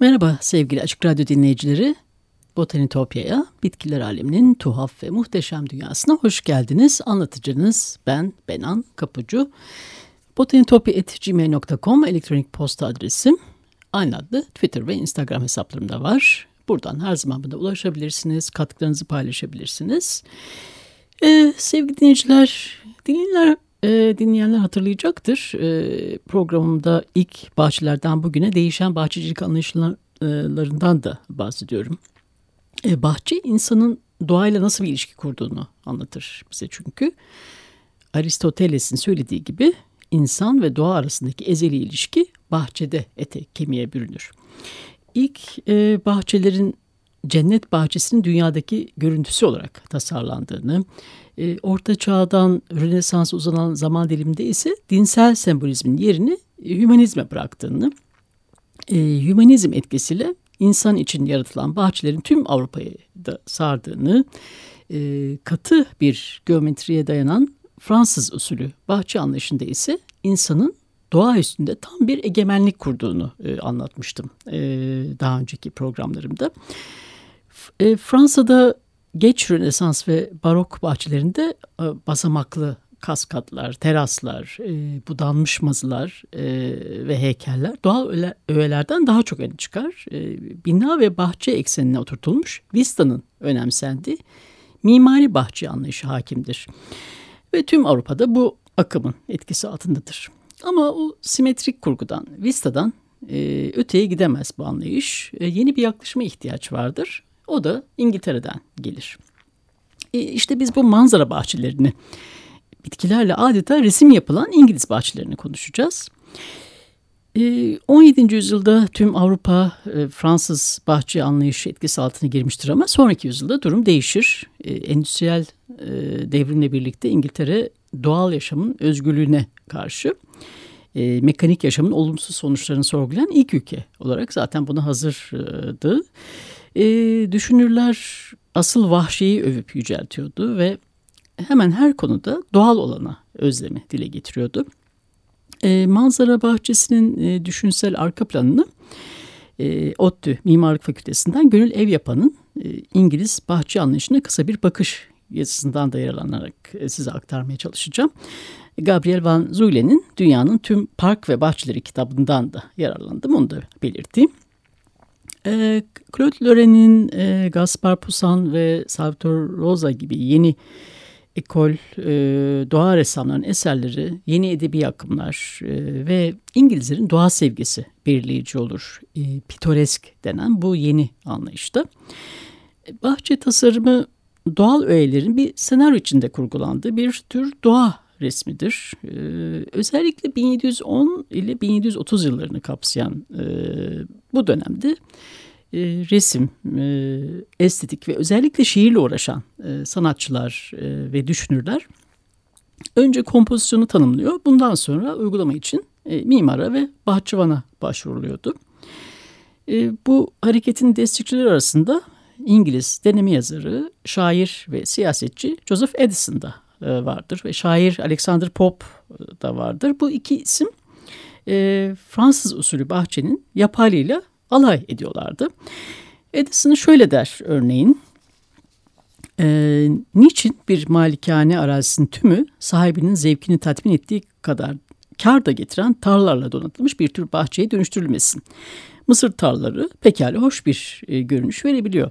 Merhaba sevgili Açık Radyo dinleyicileri. Botanitopya'ya, bitkiler aleminin tuhaf ve muhteşem dünyasına hoş geldiniz. Anlatıcınız ben Benan Kapucu. botanitopya.gmail.com elektronik posta adresim. Aynı adlı Twitter ve Instagram hesaplarımda var. Buradan her zaman bana ulaşabilirsiniz, katkılarınızı paylaşabilirsiniz. Ee, sevgili dinleyiciler, dinleyenler e, dinleyenler hatırlayacaktır. E, programımda ilk bahçelerden bugüne değişen bahçecilik anlayışlarından da bahsediyorum. E, bahçe insanın doğayla nasıl bir ilişki kurduğunu anlatır bize çünkü. Aristoteles'in söylediği gibi insan ve doğa arasındaki ezeli ilişki bahçede ete kemiğe bürünür. İlk e, bahçelerin cennet bahçesinin dünyadaki görüntüsü olarak tasarlandığını, e, Orta Çağ'dan Rönesans'a uzanan zaman diliminde ise dinsel sembolizmin yerini e, hümanizme bıraktığını, e, hümanizm etkisiyle insan için yaratılan bahçelerin tüm Avrupa'yı da sardığını, e, katı bir geometriye dayanan Fransız usulü bahçe anlayışında ise insanın doğa üstünde tam bir egemenlik kurduğunu e, anlatmıştım e, daha önceki programlarımda. E, Fransa'da geç Rönesans ve Barok bahçelerinde e, basamaklı kaskatlar, teraslar, e, budanmış mazılar e, ve heykeller doğal öğelerden daha çok öne çıkar. E, bina ve bahçe eksenine oturtulmuş Vista'nın önemsendiği mimari bahçe anlayışı hakimdir. Ve tüm Avrupa'da bu akımın etkisi altındadır. Ama o simetrik kurgudan, Vista'dan e, öteye gidemez bu anlayış. E, yeni bir yaklaşıma ihtiyaç vardır. O da İngiltere'den gelir. E, işte biz bu manzara bahçelerini bitkilerle adeta resim yapılan İngiliz bahçelerini konuşacağız. 17. E, yüzyılda tüm Avrupa e, Fransız bahçe anlayışı etkisi altına girmiştir ama sonraki yüzyılda durum değişir. E, endüstriyel devrimle birlikte İngiltere doğal yaşamın özgürlüğüne karşı mekanik yaşamın olumsuz sonuçlarını sorgulayan ilk ülke olarak zaten buna hazırdı. Düşünürler asıl vahşiyi övüp yüceltiyordu ve hemen her konuda doğal olana özlemi dile getiriyordu. E, manzara bahçesinin e, düşünsel arka planını e, ODTÜ Mimarlık Fakültesinden Gönül Ev Yapan'ın e, İngiliz bahçe anlayışına kısa bir bakış yazısından da yararlanarak e, size aktarmaya çalışacağım. Gabriel Van Zuylen'in Dünyanın Tüm Park ve Bahçeleri kitabından da yararlandım. Onu da belirteyim. E, Claude Lorrain'in e, Gaspar Poussin ve Salvatore Rosa gibi yeni ekol, e, doğa ressamlarının eserleri, yeni edebi akımlar e, ve İngilizlerin doğa sevgisi belirleyici olur. E, pitoresk denen bu yeni anlayışta. E, bahçe tasarımı doğal öğelerin bir senaryo içinde kurgulandığı bir tür doğa resmidir. Ee, özellikle 1710 ile 1730 yıllarını kapsayan e, bu dönemde e, resim, e, estetik ve özellikle şiirle uğraşan e, sanatçılar e, ve düşünürler önce kompozisyonu tanımlıyor. Bundan sonra uygulama için e, mimara ve bahçıvana başvuruluyordu. E, bu hareketin destekçileri arasında İngiliz deneme yazarı, şair ve siyasetçi Joseph Edison da e, vardır ve şair Alexander Pope da vardır. Bu iki isim e, Fransız usulü bahçenin yapalıyla alay ediyorlardı. Edison şöyle der örneğin. E, niçin bir malikane arazisinin tümü sahibinin zevkini tatmin ettiği kadar kar da getiren tarlalarla donatılmış bir tür bahçeye dönüştürülmesin? Mısır tarlaları pekala hoş bir e, görünüş verebiliyor.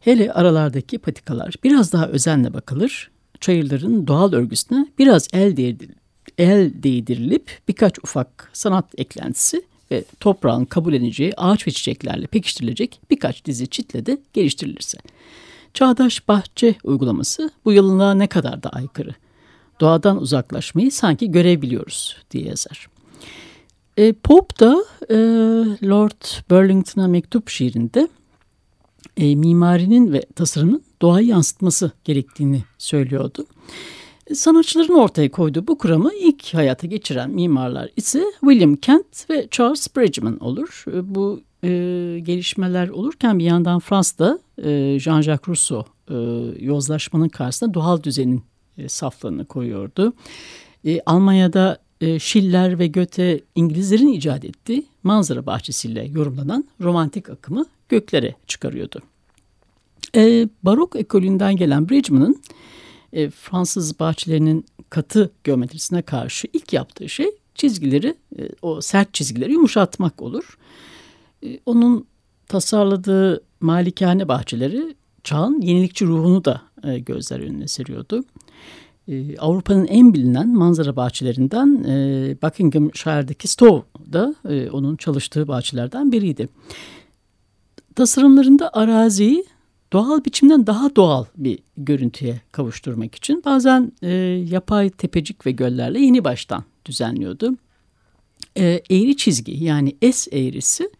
Hele aralardaki patikalar biraz daha özenle bakılır. Çayırların doğal örgüsüne biraz el, değdir, el değdirilip birkaç ufak sanat eklentisi ve toprağın kabul edeceği ağaç ve çiçeklerle pekiştirilecek birkaç dizi çitle de geliştirilirse. Çağdaş bahçe uygulaması bu yılına ne kadar da aykırı. Doğadan uzaklaşmayı sanki görebiliyoruz diye yazar. E, Pope da e, Lord Burlington'a mektup şiirinde e, mimarinin ve tasarımın doğayı yansıtması gerektiğini söylüyordu. Sanatçıların ortaya koyduğu bu kuramı ilk hayata geçiren mimarlar ise William Kent ve Charles Bridgman olur. Bu e, gelişmeler olurken bir yandan Fransa'da e, Jean-Jacques Rousseau e, yozlaşmanın karşısında doğal düzenin e, saflarını koyuyordu. E, Almanya'da e, Schiller ve Goethe İngilizlerin icat ettiği manzara bahçesiyle yorumlanan romantik akımı göklere çıkarıyordu. E, barok ekolünden gelen Bridgman'ın e, Fransız bahçelerinin katı geometrisine karşı ilk yaptığı şey çizgileri, e, o sert çizgileri yumuşatmak olur. E, onun tasarladığı malikane bahçeleri çağın yenilikçi ruhunu da e, gözler önüne seriyordu. E, Avrupa'nın en bilinen manzara bahçelerinden e, Buckinghamshire'daki Stowe da e, onun çalıştığı bahçelerden biriydi. Tasarımlarında araziyi doğal biçimden daha doğal bir görüntüye kavuşturmak için bazen e, yapay tepecik ve göllerle yeni baştan düzenliyordu. E, eğri çizgi yani S eğrisi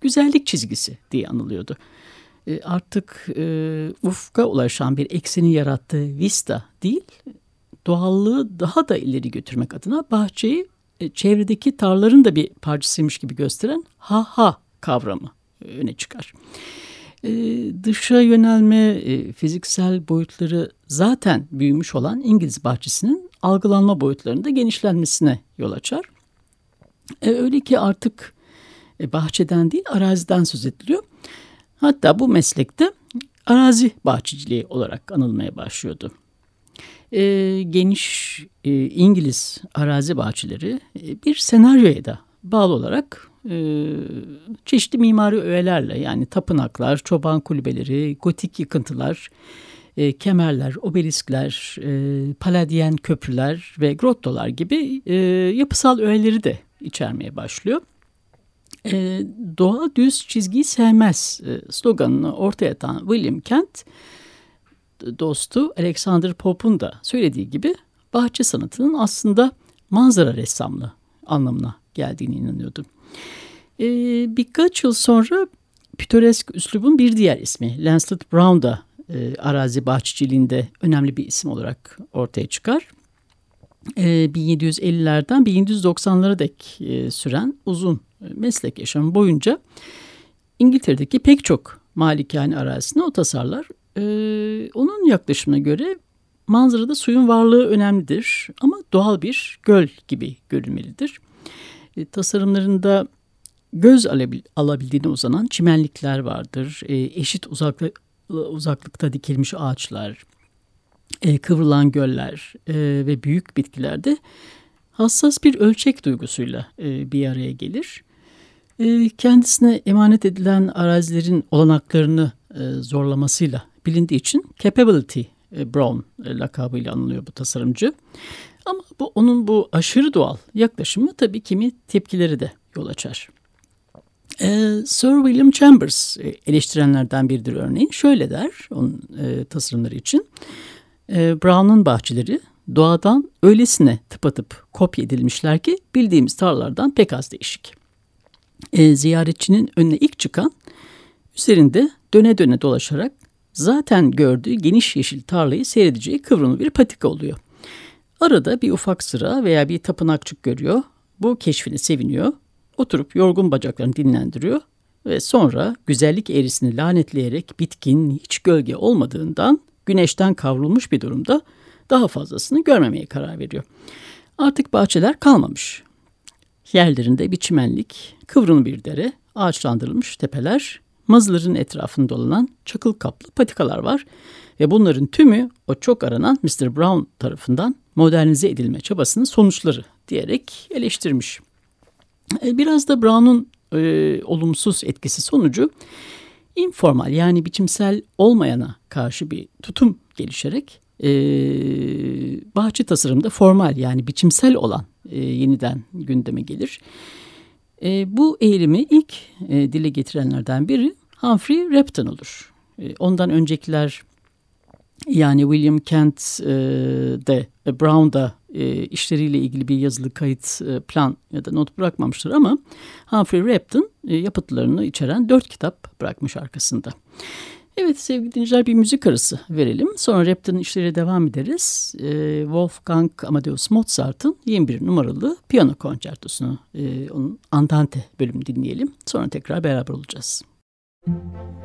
güzellik çizgisi diye anılıyordu. E, artık e, ufka ulaşan bir ekseni yarattığı vista değil, doğallığı daha da ileri götürmek adına bahçeyi e, çevredeki tarların da bir parçasıymış gibi gösteren ha ha kavramı öne çıkar. E, dışa yönelme e, fiziksel boyutları zaten büyümüş olan İngiliz bahçesinin algılanma boyutlarında genişlenmesine yol açar. E, öyle ki artık e, bahçeden değil araziden söz ediliyor. Hatta bu meslekte arazi bahçeciliği olarak anılmaya başlıyordu. Geniş İngiliz arazi bahçeleri bir senaryoya da bağlı olarak e, çeşitli mimari öğelerle yani tapınaklar, çoban kulübeleri, gotik yıkıntılar, e, kemerler, obeliskler, e, paladyen köprüler ve grottolar gibi e, yapısal öğeleri de içermeye başlıyor. E, doğa düz çizgiyi sevmez e, sloganını ortaya atan William Kent dostu Alexander Pope'un da söylediği gibi bahçe sanatının aslında manzara ressamlığı anlamına geldiğini inanıyordu. E, birkaç yıl sonra pitoresk üslubun bir diğer ismi Lancelot Brown da e, arazi bahçeciliğinde önemli bir isim olarak ortaya çıkar. E, 1750'lerden 1790'lara dek e, süren uzun meslek yaşamı boyunca İngiltere'deki pek çok malikane arazisine o tasarlar. Ee, onun yaklaşımına göre manzarada suyun varlığı önemlidir ama doğal bir göl gibi görünmelidir. E, tasarımlarında göz alabildiğine uzanan çimenlikler vardır. E, eşit uzaklı, uzaklıkta dikilmiş ağaçlar, e, kıvrılan göller e, ve büyük bitkilerde hassas bir ölçek duygusuyla e, bir araya gelir. E, kendisine emanet edilen arazilerin olanaklarını e, zorlamasıyla bilindiği için Capability e, Brown e, lakabıyla anılıyor bu tasarımcı. Ama bu onun bu aşırı doğal yaklaşımı tabii kimi tepkileri de yol açar. Ee, Sir William Chambers e, eleştirenlerden biridir örneğin. Şöyle der onun e, tasarımları için. E, Brown'un bahçeleri doğadan öylesine tıpatıp kopya edilmişler ki bildiğimiz tarlalardan pek az değişik. E, ziyaretçinin önüne ilk çıkan üzerinde döne döne dolaşarak zaten gördüğü geniş yeşil tarlayı seyredeceği kıvrımlı bir patika oluyor. Arada bir ufak sıra veya bir tapınakçık görüyor. Bu keşfine seviniyor. Oturup yorgun bacaklarını dinlendiriyor ve sonra güzellik eğrisini lanetleyerek bitkin, hiç gölge olmadığından güneşten kavrulmuş bir durumda daha fazlasını görmemeye karar veriyor. Artık bahçeler kalmamış. Yerlerinde bir çimenlik, kıvrımlı bir dere, ağaçlandırılmış tepeler, mazların etrafında dolanan çakıl kaplı patikalar var ve bunların tümü o çok aranan Mr. Brown tarafından modernize edilme çabasının sonuçları diyerek eleştirmiş. E, biraz da Brown'un e, olumsuz etkisi sonucu informal yani biçimsel olmayana karşı bir tutum gelişerek e, bahçe tasarımda formal yani biçimsel olan e, yeniden gündeme gelir. E, bu eğilimi ilk e, dile getirenlerden biri Humphrey Repton olur. E, ondan öncekiler yani William Kent e, de e, Brown da e, işleriyle ilgili bir yazılı kayıt e, plan ya da not bırakmamıştır ama Humphrey Repton e, yapıtlarını içeren dört kitap bırakmış arkasında. Evet sevgili dinleyiciler bir müzik arası verelim. Sonra Repton'un işleri devam ederiz. E, Wolfgang Amadeus Mozart'ın 21 numaralı piyano konçertosunu, e, onun Andante bölümünü dinleyelim. Sonra tekrar beraber olacağız. Müzik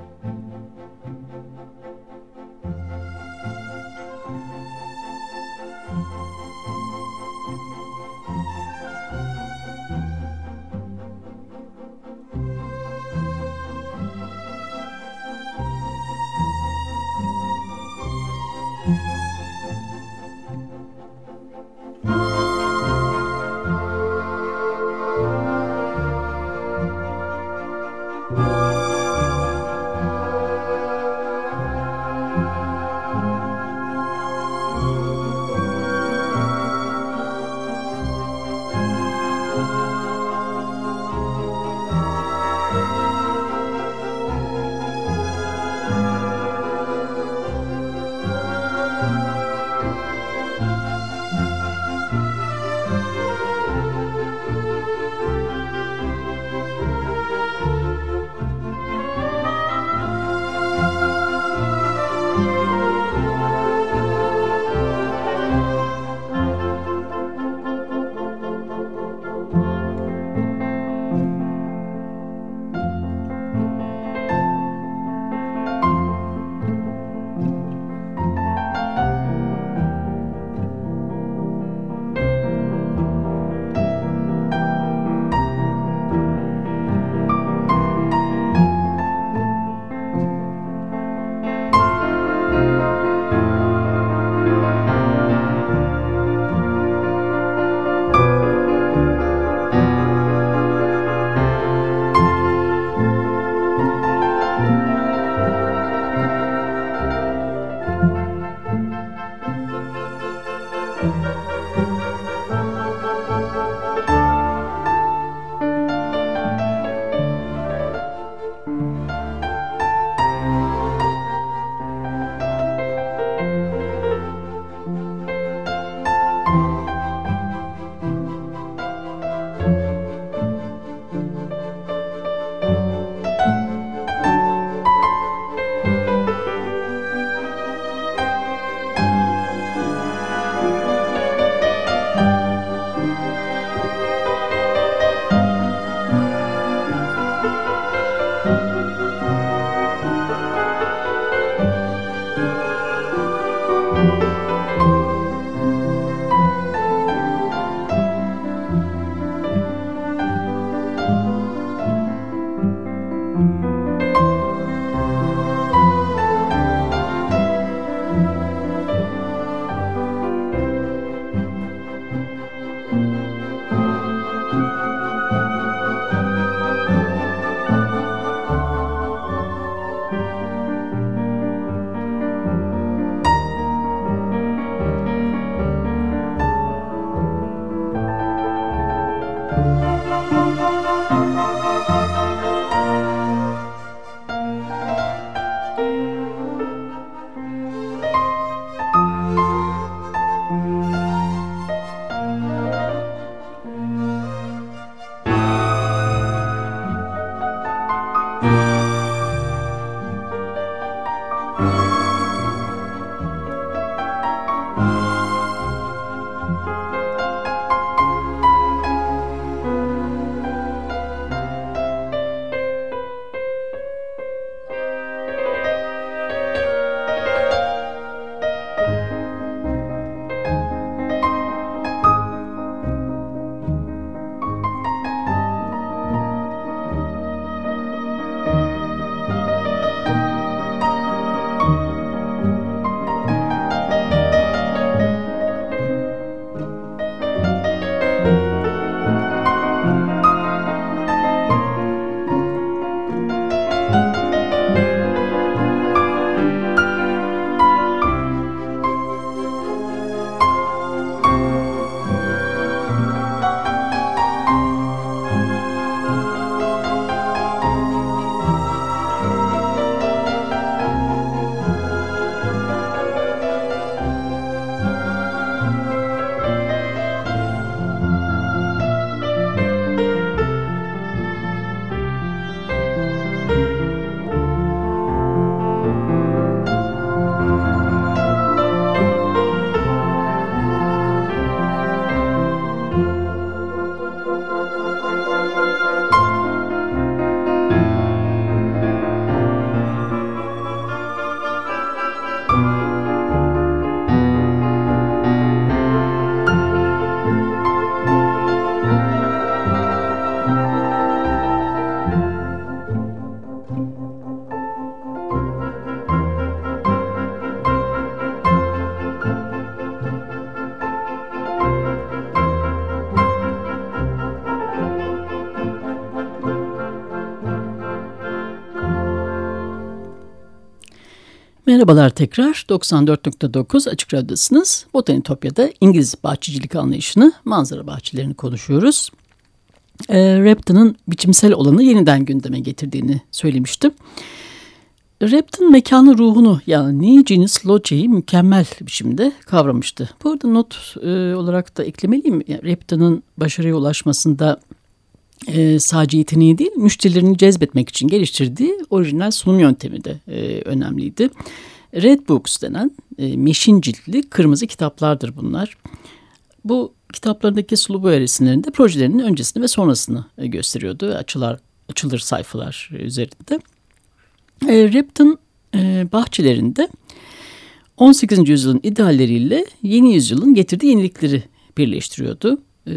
Merhabalar tekrar 94.9 Açık Radyo'dasınız. Botanitopya'da İngiliz bahçecilik anlayışını, manzara bahçelerini konuşuyoruz. E, Repton'un biçimsel olanı yeniden gündeme getirdiğini söylemiştim. Repton mekanı ruhunu yani Niginus Loce'yi mükemmel biçimde kavramıştı. Bu arada not e, olarak da eklemeliyim. Yani Repton'un başarıya ulaşmasında e, sadece yeteneği değil, müşterilerini cezbetmek için geliştirdiği orijinal sunum yöntemi de e, önemliydi. Red Books denen e, meşin ciltli kırmızı kitaplardır bunlar. Bu kitaplarındaki sulu boya resimlerinde projelerinin öncesini ve sonrasını e, gösteriyordu. Açılar, açılır sayfalar üzerinde. E, Repton e, bahçelerinde 18. yüzyılın idealleriyle yeni yüzyılın getirdiği yenilikleri birleştiriyordu. E,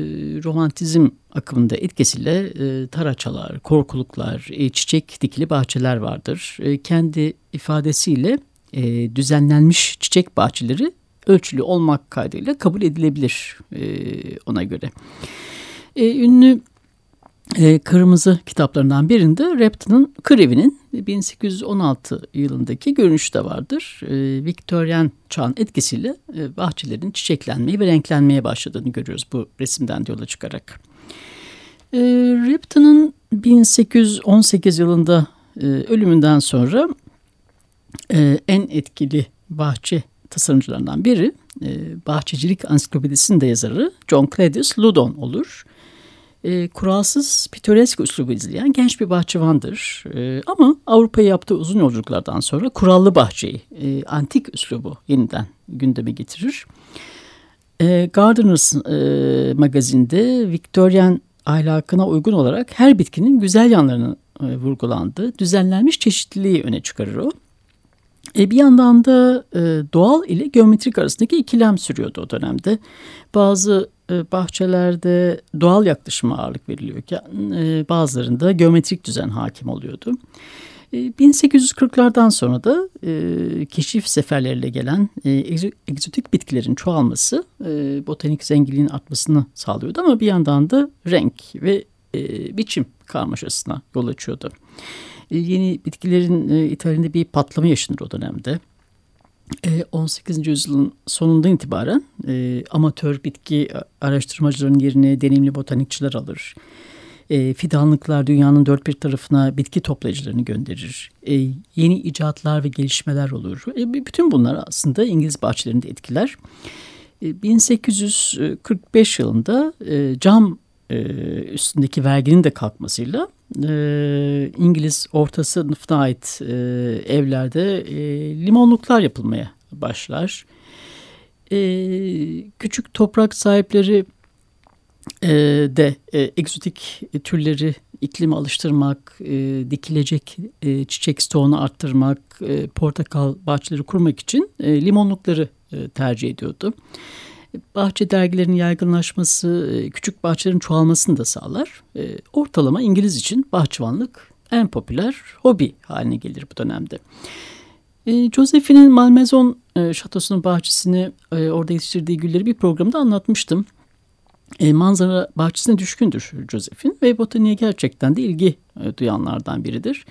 romantizm akımında etkisiyle e, taraçalar, korkuluklar, e, çiçek dikili bahçeler vardır. E, kendi ifadesiyle e, düzenlenmiş çiçek bahçeleri ölçülü olmak kaydıyla kabul edilebilir e, ona göre. E, ünlü e, Kırmızı kitaplarından birinde Repton'un Kır Evi'nin 1816 yılındaki görünüşü de vardır. E, Victorian çağın etkisiyle e, bahçelerin çiçeklenmeye ve renklenmeye başladığını görüyoruz bu resimden yola çıkarak. E, Repton'un 1818 yılında e, ölümünden sonra e, en etkili bahçe tasarımcılarından biri e, bahçecilik ansiklopedisinin de yazarı John Cladius Loudon olur e, kuralsız pitoresk üslubu izleyen genç bir bahçıvandır. E, ama Avrupa'ya yaptığı uzun yolculuklardan sonra kurallı bahçeyi, e, antik üslubu yeniden gündeme getirir. E, Gardeners e, magazinde Victorian ahlakına uygun olarak her bitkinin güzel yanlarını e, vurgulandı. Düzenlenmiş çeşitliliği öne çıkarır o. E, bir yandan da e, doğal ile geometrik arasındaki ikilem sürüyordu o dönemde. Bazı bahçelerde doğal yaklaşıma ağırlık veriliyorken e, bazılarında geometrik düzen hakim oluyordu. 1840'lardan e, sonra da e, keşif seferleriyle gelen e, egzotik bitkilerin çoğalması e, botanik zenginliğin artmasını sağlıyordu ama bir yandan da renk ve e, biçim karmaşasına yol açıyordu. E, yeni bitkilerin e, İtalya'da bir patlama yaşanır o dönemde. 18. E, yüzyılın sonundan itibaren e, amatör bitki araştırmacıların yerine deneyimli botanikçiler alır. E, fidanlıklar dünyanın dört bir tarafına bitki toplayıcılarını gönderir. E, yeni icatlar ve gelişmeler olur. E, bütün bunlar aslında İngiliz bahçelerinde etkiler. E, 1845 yılında e, cam e, üstündeki verginin de kalkmasıyla e, İngiliz orta sınıfına ait e, evlerde e, limonluklar yapılmaya başlar. E, küçük toprak sahipleri e, de e, egzotik türleri iklime alıştırmak, e, dikilecek e, çiçek stoğunu arttırmak, e, portakal bahçeleri kurmak için e, limonlukları e, tercih ediyordu. Bahçe dergilerinin yaygınlaşması e, küçük bahçelerin çoğalmasını da sağlar. E, ortalama İngiliz için bahçıvanlık en popüler hobi haline gelir bu dönemde. E, Josephine'in Malmaison şatosunun bahçesini orada yetiştirdiği gülleri bir programda anlatmıştım. manzara bahçesine düşkündür Josephine ve botaniğe gerçekten de ilgi duyanlardan biridir.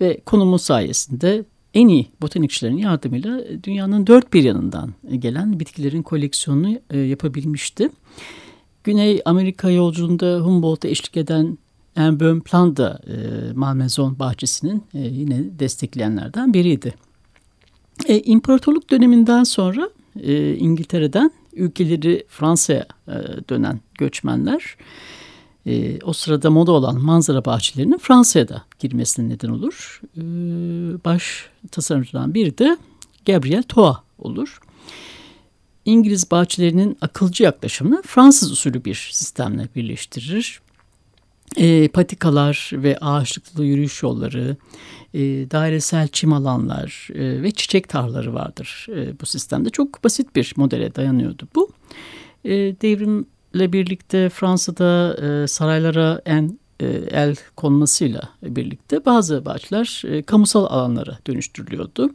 Ve konumu sayesinde en iyi botanikçilerin yardımıyla dünyanın dört bir yanından gelen bitkilerin koleksiyonunu e, yapabilmişti. Güney Amerika yolculuğunda Humboldt'a eşlik eden Enböhm Plan da e, Malmaison bahçesinin e, yine destekleyenlerden biriydi. E, İmparatorluk döneminden sonra e, İngiltere'den ülkeleri Fransa'ya e, dönen göçmenler e, o sırada moda olan manzara bahçelerinin Fransa'ya da girmesine neden olur. E, baş tasarımcıdan biri de Gabriel Toa olur. İngiliz bahçelerinin akılcı yaklaşımını Fransız usulü bir sistemle birleştirir. E, patikalar ve ağaçlıklı yürüyüş yolları, e, dairesel çim alanlar e, ve çiçek tarlaları vardır e, bu sistemde. Çok basit bir modele dayanıyordu bu. E, devrim ile birlikte Fransa'da e, saraylara en e, el konmasıyla birlikte bazı bahçeler e, kamusal alanlara dönüştürülüyordu.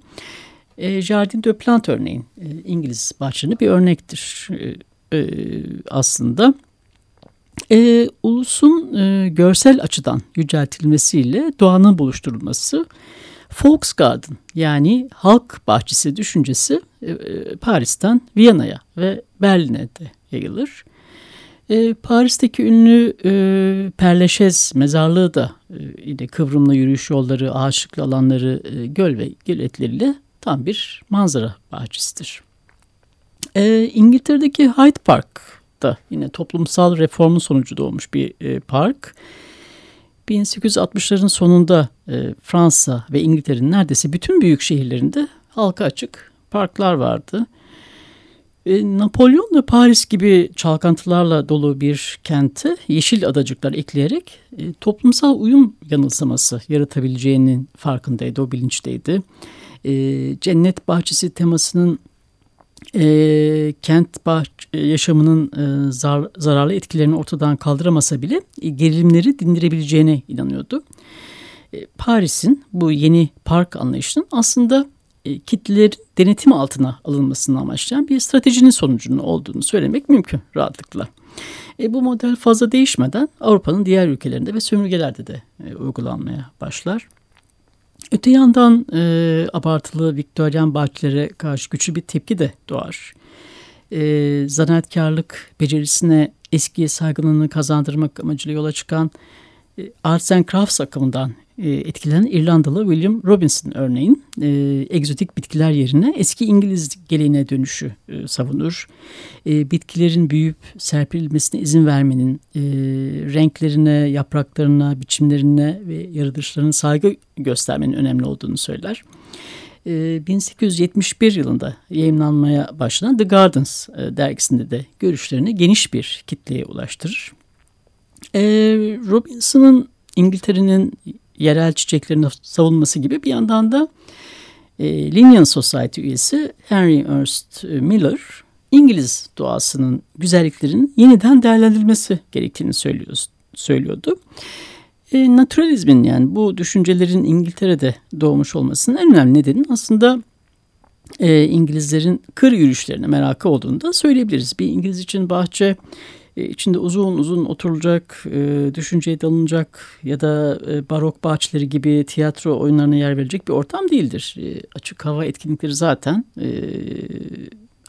E, Jardin de Plant örneğin e, İngiliz bahçelerinin bir örnektir e, e, aslında. E, ulusun e, görsel açıdan yüceltilmesiyle doğanın buluşturulması Volksgarten yani halk bahçesi düşüncesi e, e, Paris'ten Viyana'ya ve Berlin'e de yayılır. E, Paris'teki ünlü e, Perleşez mezarlığı da e, yine kıvrımlı yürüyüş yolları, ağaçlıklı alanları, e, göl ve göletleriyle tam bir manzara bahçesidir. E, İngiltere'deki Hyde Park da yine toplumsal reformun sonucu doğmuş bir e, park. 1860'ların sonunda e, Fransa ve İngiltere'nin neredeyse bütün büyük şehirlerinde halka açık parklar vardı. E, Napolyon da Paris gibi çalkantılarla dolu bir kente yeşil adacıklar ekleyerek e, toplumsal uyum yanılsaması yaratabileceğinin farkındaydı, o bilinçteydi. E, cennet bahçesi temasının e, kent bah yaşamının zar zararlı etkilerini ortadan kaldıramasa bile gerilimleri dindirebileceğine inanıyordu. Paris'in bu yeni park anlayışının aslında e, denetim altına alınmasını amaçlayan bir stratejinin sonucunun olduğunu söylemek mümkün rahatlıkla. E, bu model fazla değişmeden Avrupa'nın diğer ülkelerinde ve sömürgelerde de e, uygulanmaya başlar. Öte yandan e, abartılı Viktoryen bahçelere karşı güçlü bir tepki de doğar. E, zanaatkarlık becerisine eski saygınlığını kazandırmak amacıyla yola çıkan e, Arts and Crafts akımından etkilenen İrlandalı William Robinson örneğin e, egzotik bitkiler yerine eski İngiliz geleneğine dönüşü e, savunur. E, bitkilerin büyüyüp serpilmesine izin vermenin, e, renklerine, yapraklarına, biçimlerine ve yaratılışlarına saygı göstermenin önemli olduğunu söyler. 1871 yılında yayınlanmaya başlanan The Gardens dergisinde de görüşlerini geniş bir kitleye ulaştırır. Robinson'ın İngiltere'nin yerel çiçeklerini savunması gibi bir yandan da e, Linnean Society üyesi Henry Ernst Miller İngiliz doğasının güzelliklerinin yeniden değerlendirilmesi gerektiğini söylüyor, söylüyordu. E, naturalizmin yani bu düşüncelerin İngiltere'de doğmuş olmasının en önemli nedeni aslında e, İngilizlerin kır yürüyüşlerine merakı olduğunu da söyleyebiliriz. Bir İngiliz için bahçe e, içinde uzun uzun oturulacak, e, düşünceye dalınacak ya da e, barok bahçeleri gibi tiyatro oyunlarına yer verecek bir ortam değildir. Açık hava etkinlikleri zaten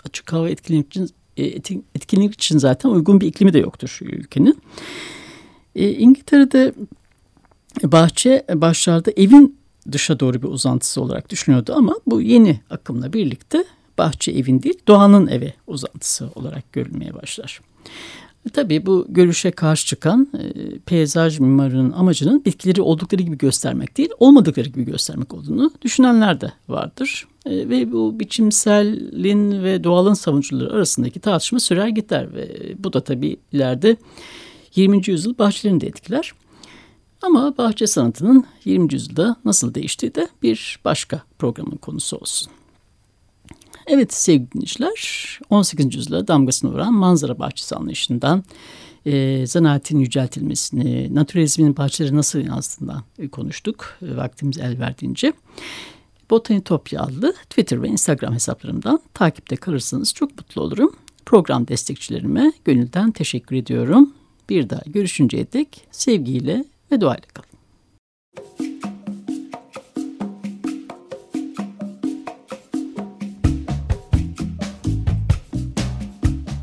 açık hava etkinlik için, etkinlik için zaten uygun bir iklimi de yoktur ülkenin. İngiltere'de bahçe başlarda evin dışa doğru bir uzantısı olarak düşünüyordu ama bu yeni akımla birlikte bahçe evin değil doğanın evi uzantısı olarak görülmeye başlar. Tabii bu görüşe karşı çıkan e, peyzaj mimarının amacının bitkileri oldukları gibi göstermek değil, olmadıkları gibi göstermek olduğunu düşünenler de vardır. E, ve bu biçimselin ve doğalın savunucuları arasındaki tartışma sürer gider ve bu da tabii ileride 20. yüzyıl bahçelerini de etkiler. Ama bahçe sanatının 20. yüzyılda nasıl değiştiği de bir başka programın konusu olsun. Evet sevgili dinleyiciler 18. yüzyıla damgasını vuran manzara bahçesi anlayışından e, zanaatin yüceltilmesini, naturalizmin bahçeleri nasıl yansıdığından e, konuştuk e, vaktimiz el verdiğince. Botanitopya adlı Twitter ve Instagram hesaplarımdan takipte kalırsanız çok mutlu olurum. Program destekçilerime gönülden teşekkür ediyorum. Bir daha görüşünceye dek sevgiyle ve duayla kalın.